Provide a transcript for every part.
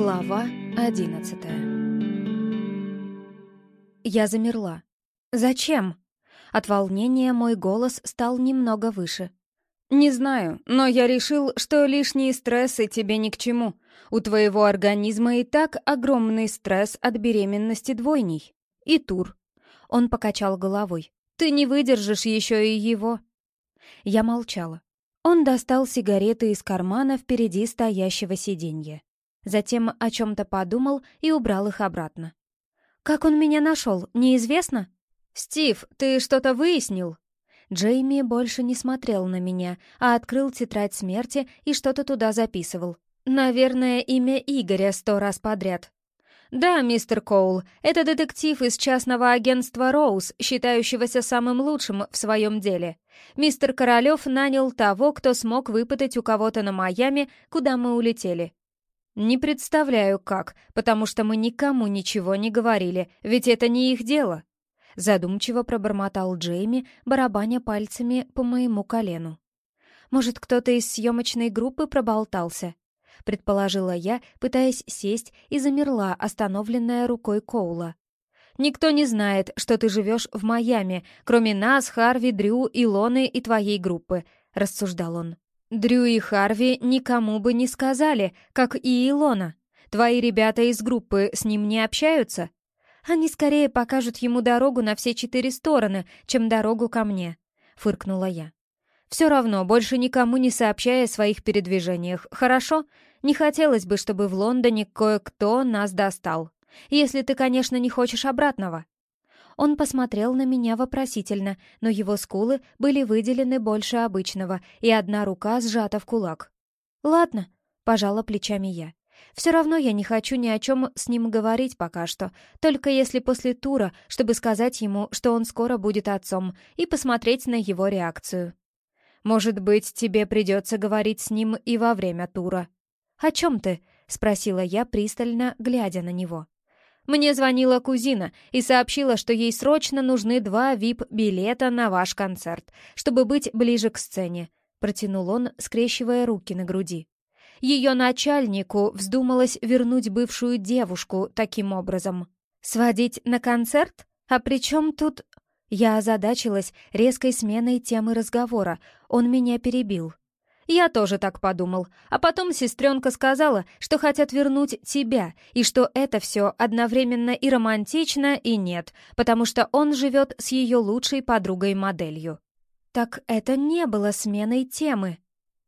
Глава одиннадцатая Я замерла. «Зачем?» От волнения мой голос стал немного выше. «Не знаю, но я решил, что лишние стрессы тебе ни к чему. У твоего организма и так огромный стресс от беременности двойней. И тур». Он покачал головой. «Ты не выдержишь еще и его». Я молчала. Он достал сигареты из кармана впереди стоящего сиденья. Затем о чем-то подумал и убрал их обратно. «Как он меня нашел, неизвестно?» «Стив, ты что-то выяснил?» Джейми больше не смотрел на меня, а открыл тетрадь смерти и что-то туда записывал. Наверное, имя Игоря сто раз подряд. «Да, мистер Коул, это детектив из частного агентства «Роуз», считающегося самым лучшим в своем деле. Мистер Королёв нанял того, кто смог выпытать у кого-то на Майами, куда мы улетели. «Не представляю, как, потому что мы никому ничего не говорили, ведь это не их дело», задумчиво пробормотал Джейми, барабаня пальцами по моему колену. «Может, кто-то из съемочной группы проболтался?» — предположила я, пытаясь сесть, и замерла, остановленная рукой Коула. «Никто не знает, что ты живешь в Майами, кроме нас, Харви, Дрю, Илоны и твоей группы», — рассуждал он. «Дрю и Харви никому бы не сказали, как и Илона. Твои ребята из группы с ним не общаются?» «Они скорее покажут ему дорогу на все четыре стороны, чем дорогу ко мне», — фыркнула я. «Все равно, больше никому не сообщая о своих передвижениях, хорошо? Не хотелось бы, чтобы в Лондоне кое-кто нас достал. Если ты, конечно, не хочешь обратного». Он посмотрел на меня вопросительно, но его скулы были выделены больше обычного, и одна рука сжата в кулак. «Ладно», — пожала плечами я. «Все равно я не хочу ни о чем с ним говорить пока что, только если после тура, чтобы сказать ему, что он скоро будет отцом, и посмотреть на его реакцию». «Может быть, тебе придется говорить с ним и во время тура», «О чем ты?» — спросила я, пристально глядя на него. «Мне звонила кузина и сообщила, что ей срочно нужны два вип-билета на ваш концерт, чтобы быть ближе к сцене», — протянул он, скрещивая руки на груди. Ее начальнику вздумалось вернуть бывшую девушку таким образом. «Сводить на концерт? А при чем тут...» Я озадачилась резкой сменой темы разговора. Он меня перебил. Я тоже так подумал. А потом сестренка сказала, что хотят вернуть тебя, и что это все одновременно и романтично, и нет, потому что он живет с ее лучшей подругой-моделью. Так это не было сменой темы.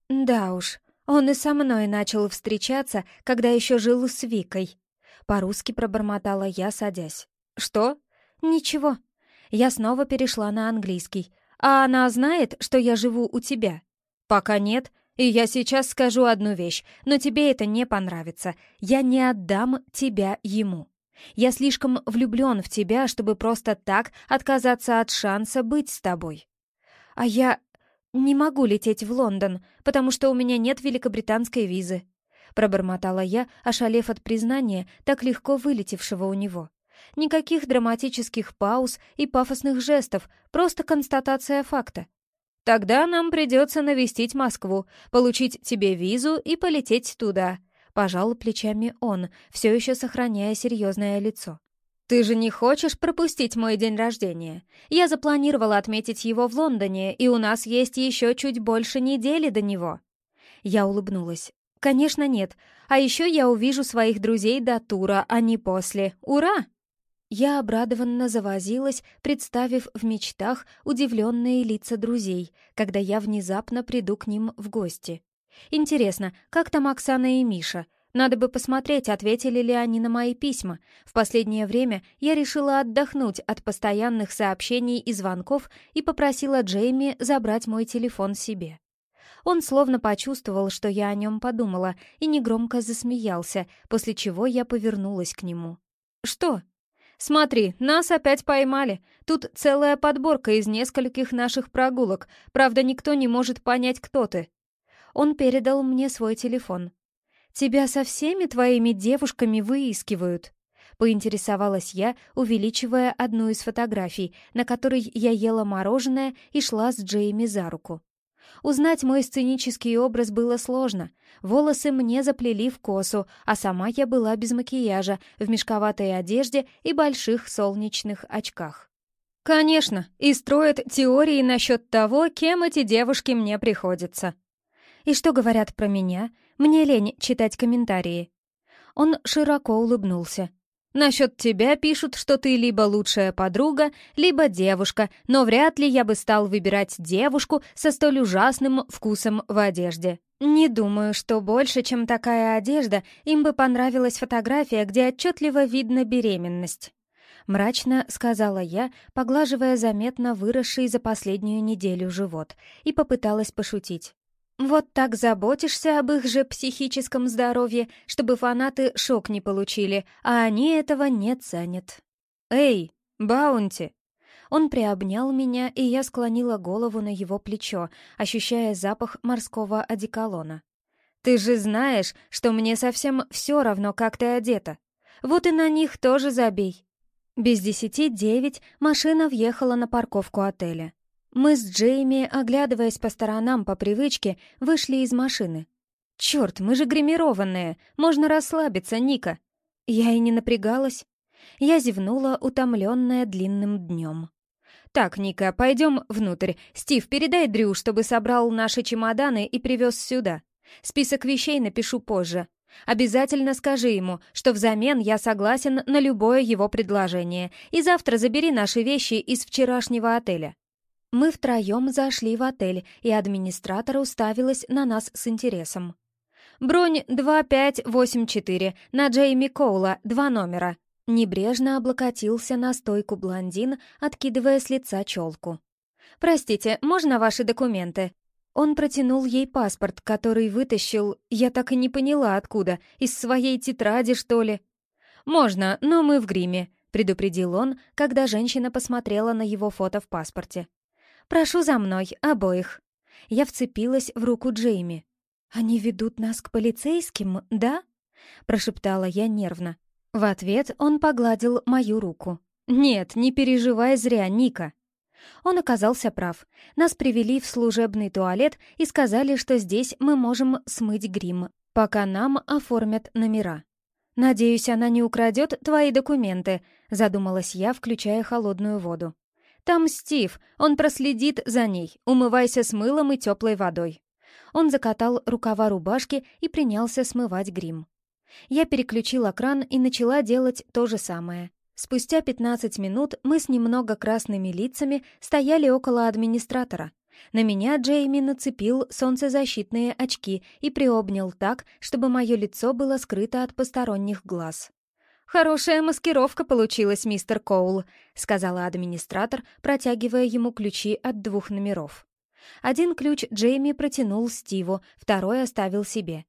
Да уж, он и со мной начал встречаться, когда еще жил с Викой. По-русски пробормотала я, садясь. Что? Ничего. Я снова перешла на английский. А она знает, что я живу у тебя? «Пока нет, и я сейчас скажу одну вещь, но тебе это не понравится. Я не отдам тебя ему. Я слишком влюблен в тебя, чтобы просто так отказаться от шанса быть с тобой. А я не могу лететь в Лондон, потому что у меня нет великобританской визы», пробормотала я, ошалев от признания, так легко вылетевшего у него. Никаких драматических пауз и пафосных жестов, просто констатация факта. Тогда нам придется навестить Москву, получить тебе визу и полететь туда», — пожал плечами он, все еще сохраняя серьезное лицо. «Ты же не хочешь пропустить мой день рождения? Я запланировала отметить его в Лондоне, и у нас есть еще чуть больше недели до него». Я улыбнулась. «Конечно нет. А еще я увижу своих друзей до тура, а не после. Ура!» Я обрадованно завозилась, представив в мечтах удивленные лица друзей, когда я внезапно приду к ним в гости. Интересно, как там Оксана и Миша? Надо бы посмотреть, ответили ли они на мои письма. В последнее время я решила отдохнуть от постоянных сообщений и звонков и попросила Джейми забрать мой телефон себе. Он словно почувствовал, что я о нем подумала, и негромко засмеялся, после чего я повернулась к нему. «Что?» «Смотри, нас опять поймали. Тут целая подборка из нескольких наших прогулок. Правда, никто не может понять, кто ты». Он передал мне свой телефон. «Тебя со всеми твоими девушками выискивают?» Поинтересовалась я, увеличивая одну из фотографий, на которой я ела мороженое и шла с Джейми за руку. Узнать мой сценический образ было сложно. Волосы мне заплели в косу, а сама я была без макияжа, в мешковатой одежде и больших солнечных очках. Конечно, и строят теории насчет того, кем эти девушки мне приходятся. И что говорят про меня? Мне лень читать комментарии. Он широко улыбнулся. Насчет тебя пишут, что ты либо лучшая подруга, либо девушка, но вряд ли я бы стал выбирать девушку со столь ужасным вкусом в одежде. Не думаю, что больше, чем такая одежда, им бы понравилась фотография, где отчетливо видно беременность. Мрачно сказала я, поглаживая заметно выросший за последнюю неделю живот, и попыталась пошутить. Вот так заботишься об их же психическом здоровье, чтобы фанаты шок не получили, а они этого не ценят. «Эй, Баунти!» Он приобнял меня, и я склонила голову на его плечо, ощущая запах морского одеколона. «Ты же знаешь, что мне совсем все равно, как ты одета. Вот и на них тоже забей». Без десяти девять машина въехала на парковку отеля. Мы с Джейми, оглядываясь по сторонам по привычке, вышли из машины. «Черт, мы же гримированные! Можно расслабиться, Ника!» Я и не напрягалась. Я зевнула, утомленная длинным днем. «Так, Ника, пойдем внутрь. Стив, передай Дрю, чтобы собрал наши чемоданы и привез сюда. Список вещей напишу позже. Обязательно скажи ему, что взамен я согласен на любое его предложение, и завтра забери наши вещи из вчерашнего отеля. Мы втроем зашли в отель, и администратор уставилась на нас с интересом. «Бронь 2584 на Джейми Коула, два номера». Небрежно облокотился на стойку блондин, откидывая с лица челку. «Простите, можно ваши документы?» Он протянул ей паспорт, который вытащил, я так и не поняла откуда, из своей тетради, что ли. «Можно, но мы в гриме», — предупредил он, когда женщина посмотрела на его фото в паспорте. «Прошу за мной, обоих». Я вцепилась в руку Джейми. «Они ведут нас к полицейским, да?» — прошептала я нервно. В ответ он погладил мою руку. «Нет, не переживай зря, Ника». Он оказался прав. Нас привели в служебный туалет и сказали, что здесь мы можем смыть грим, пока нам оформят номера. «Надеюсь, она не украдет твои документы», — задумалась я, включая холодную воду. Там Стив, он проследит за ней. Умывайся с мылом и теплой водой». Он закатал рукава рубашки и принялся смывать грим. Я переключила кран и начала делать то же самое. Спустя 15 минут мы с немного красными лицами стояли около администратора. На меня Джейми нацепил солнцезащитные очки и приобнял так, чтобы мое лицо было скрыто от посторонних глаз. «Хорошая маскировка получилась, мистер Коул», — сказала администратор, протягивая ему ключи от двух номеров. Один ключ Джейми протянул Стиву, второй оставил себе.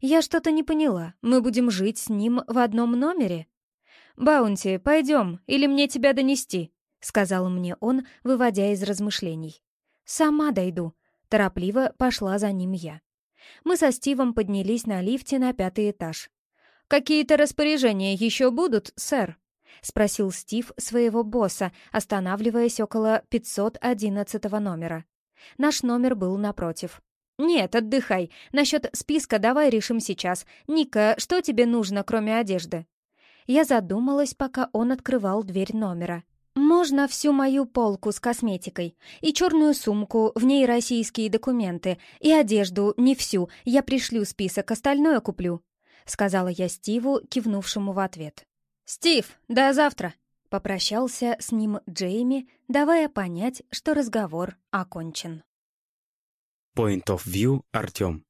«Я что-то не поняла. Мы будем жить с ним в одном номере?» «Баунти, пойдем, или мне тебя донести?» — сказал мне он, выводя из размышлений. «Сама дойду», — торопливо пошла за ним я. Мы со Стивом поднялись на лифте на пятый этаж. «Какие-то распоряжения еще будут, сэр?» — спросил Стив своего босса, останавливаясь около 511 номера. Наш номер был напротив. «Нет, отдыхай. Насчет списка давай решим сейчас. Ника, что тебе нужно, кроме одежды?» Я задумалась, пока он открывал дверь номера. «Можно всю мою полку с косметикой, и черную сумку, в ней российские документы, и одежду, не всю, я пришлю список, остальное куплю». — сказала я Стиву, кивнувшему в ответ. «Стив, до завтра!» — попрощался с ним Джейми, давая понять, что разговор окончен. Point of View Артем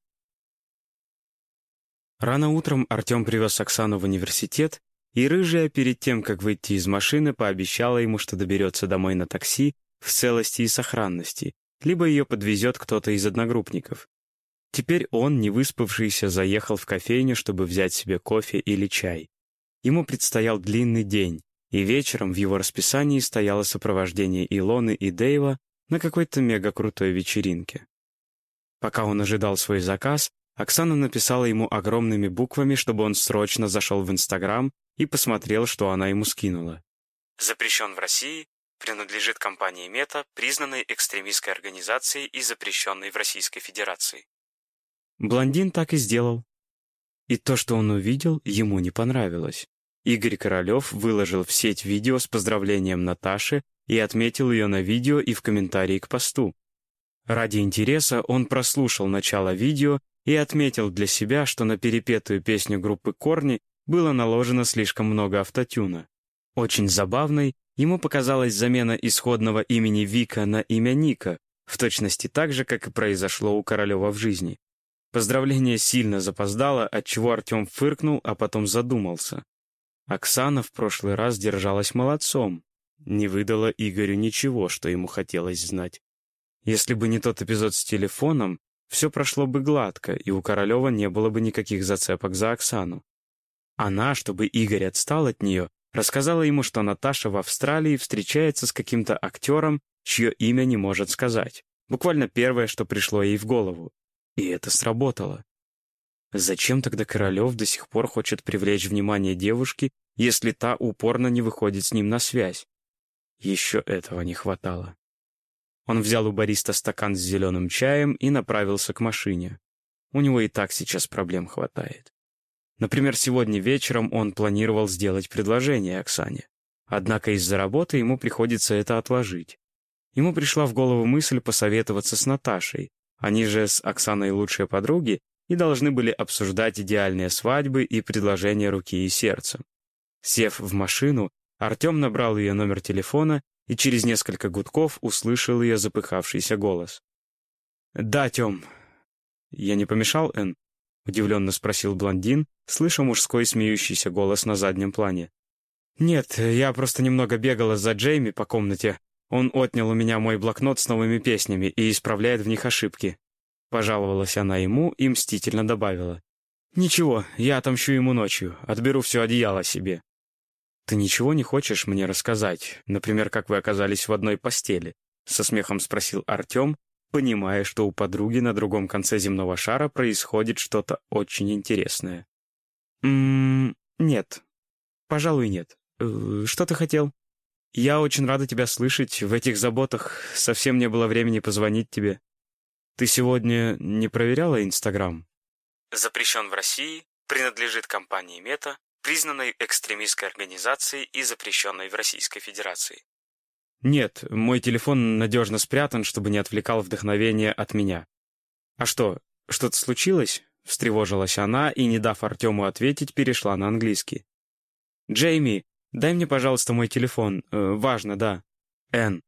Рано утром Артем привез Оксану в университет, и Рыжая перед тем, как выйти из машины, пообещала ему, что доберется домой на такси в целости и сохранности, либо ее подвезет кто-то из одногруппников. Теперь он, не выспавшийся, заехал в кофейню, чтобы взять себе кофе или чай. Ему предстоял длинный день, и вечером в его расписании стояло сопровождение Илоны и Дэйва на какой-то мега-крутой вечеринке. Пока он ожидал свой заказ, Оксана написала ему огромными буквами, чтобы он срочно зашел в Инстаграм и посмотрел, что она ему скинула. Запрещен в России, принадлежит компании Мета, признанной экстремистской организацией и запрещенной в Российской Федерации. Блондин так и сделал. И то, что он увидел, ему не понравилось. Игорь Королев выложил в сеть видео с поздравлением Наташи и отметил ее на видео и в комментарии к посту. Ради интереса он прослушал начало видео и отметил для себя, что на перепетую песню группы «Корни» было наложено слишком много автотюна. Очень забавной ему показалась замена исходного имени Вика на имя Ника, в точности так же, как и произошло у Королева в жизни. Поздравление сильно запоздало, отчего Артем фыркнул, а потом задумался. Оксана в прошлый раз держалась молодцом, не выдала Игорю ничего, что ему хотелось знать. Если бы не тот эпизод с телефоном, все прошло бы гладко, и у Королева не было бы никаких зацепок за Оксану. Она, чтобы Игорь отстал от нее, рассказала ему, что Наташа в Австралии встречается с каким-то актером, чье имя не может сказать. Буквально первое, что пришло ей в голову. И это сработало. Зачем тогда Королев до сих пор хочет привлечь внимание девушки, если та упорно не выходит с ним на связь? Еще этого не хватало. Он взял у бариста стакан с зеленым чаем и направился к машине. У него и так сейчас проблем хватает. Например, сегодня вечером он планировал сделать предложение Оксане. Однако из-за работы ему приходится это отложить. Ему пришла в голову мысль посоветоваться с Наташей. Они же с Оксаной лучшие подруги и должны были обсуждать идеальные свадьбы и предложения руки и сердца. Сев в машину, Артем набрал ее номер телефона и через несколько гудков услышал ее запыхавшийся голос. «Да, Тем». «Я не помешал, Энн?» — удивленно спросил блондин, слыша мужской смеющийся голос на заднем плане. «Нет, я просто немного бегала за Джейми по комнате. Он отнял у меня мой блокнот с новыми песнями и исправляет в них ошибки». Пожаловалась она ему и мстительно добавила. «Ничего, я отомщу ему ночью, отберу все одеяло себе». «Ты ничего не хочешь мне рассказать? Например, как вы оказались в одной постели?» — со смехом спросил Артем, понимая, что у подруги на другом конце земного шара происходит что-то очень интересное. «Ммм, нет. Пожалуй, нет. Э, что ты хотел?» «Я очень рада тебя слышать. В этих заботах совсем не было времени позвонить тебе. Ты сегодня не проверяла Инстаграм?» «Запрещен в России, принадлежит компании Мета, признанной экстремистской организацией и запрещенной в Российской Федерации. Нет, мой телефон надежно спрятан, чтобы не отвлекал вдохновение от меня. А что, что-то случилось? Встревожилась она и, не дав Артему ответить, перешла на английский. «Джейми, дай мне, пожалуйста, мой телефон. Э, важно, да. Энн,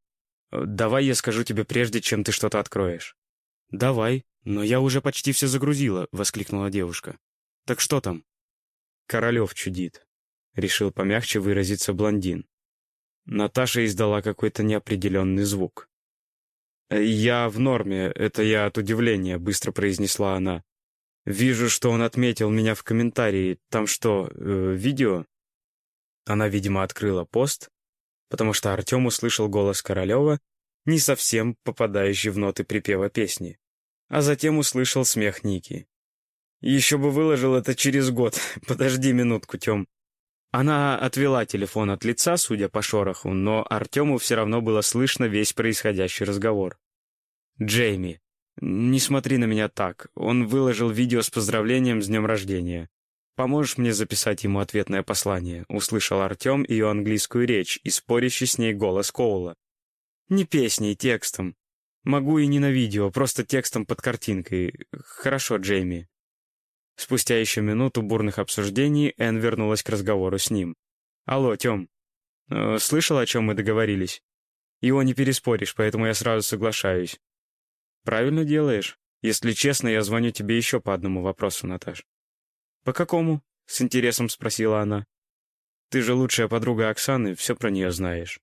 э, давай я скажу тебе прежде, чем ты что-то откроешь». «Давай, но я уже почти все загрузила», — воскликнула девушка. «Так что там?» «Королев чудит», — решил помягче выразиться блондин. Наташа издала какой-то неопределенный звук. «Я в норме, это я от удивления», — быстро произнесла она. «Вижу, что он отметил меня в комментарии. Там что, э, видео?» Она, видимо, открыла пост, потому что Артем услышал голос Королева, не совсем попадающий в ноты припева песни, а затем услышал смех Ники. Еще бы выложил это через год. Подожди минутку, Тем. Она отвела телефон от лица, судя по шороху, но Артему все равно было слышно весь происходящий разговор. «Джейми, не смотри на меня так. Он выложил видео с поздравлением с днем рождения. Поможешь мне записать ему ответное послание?» Услышал Артем ее английскую речь и спорящий с ней голос Коула. «Не песней, текстом. Могу и не на видео, просто текстом под картинкой. Хорошо, Джейми. Спустя еще минуту бурных обсуждений Энн вернулась к разговору с ним. «Алло, Тем, э, слышал, о чем мы договорились? Его не переспоришь, поэтому я сразу соглашаюсь». «Правильно делаешь. Если честно, я звоню тебе еще по одному вопросу, Наташ». «По какому?» — с интересом спросила она. «Ты же лучшая подруга Оксаны, все про нее знаешь».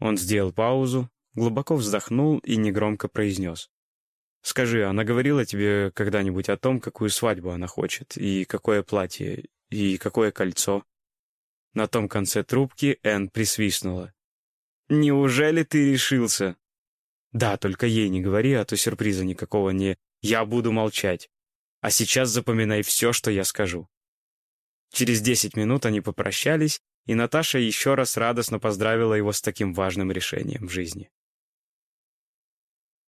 Он сделал паузу, глубоко вздохнул и негромко произнес. Скажи, она говорила тебе когда-нибудь о том, какую свадьбу она хочет, и какое платье, и какое кольцо?» На том конце трубки Энн присвистнула. «Неужели ты решился?» «Да, только ей не говори, а то сюрприза никакого не... Я буду молчать. А сейчас запоминай все, что я скажу». Через десять минут они попрощались, и Наташа еще раз радостно поздравила его с таким важным решением в жизни.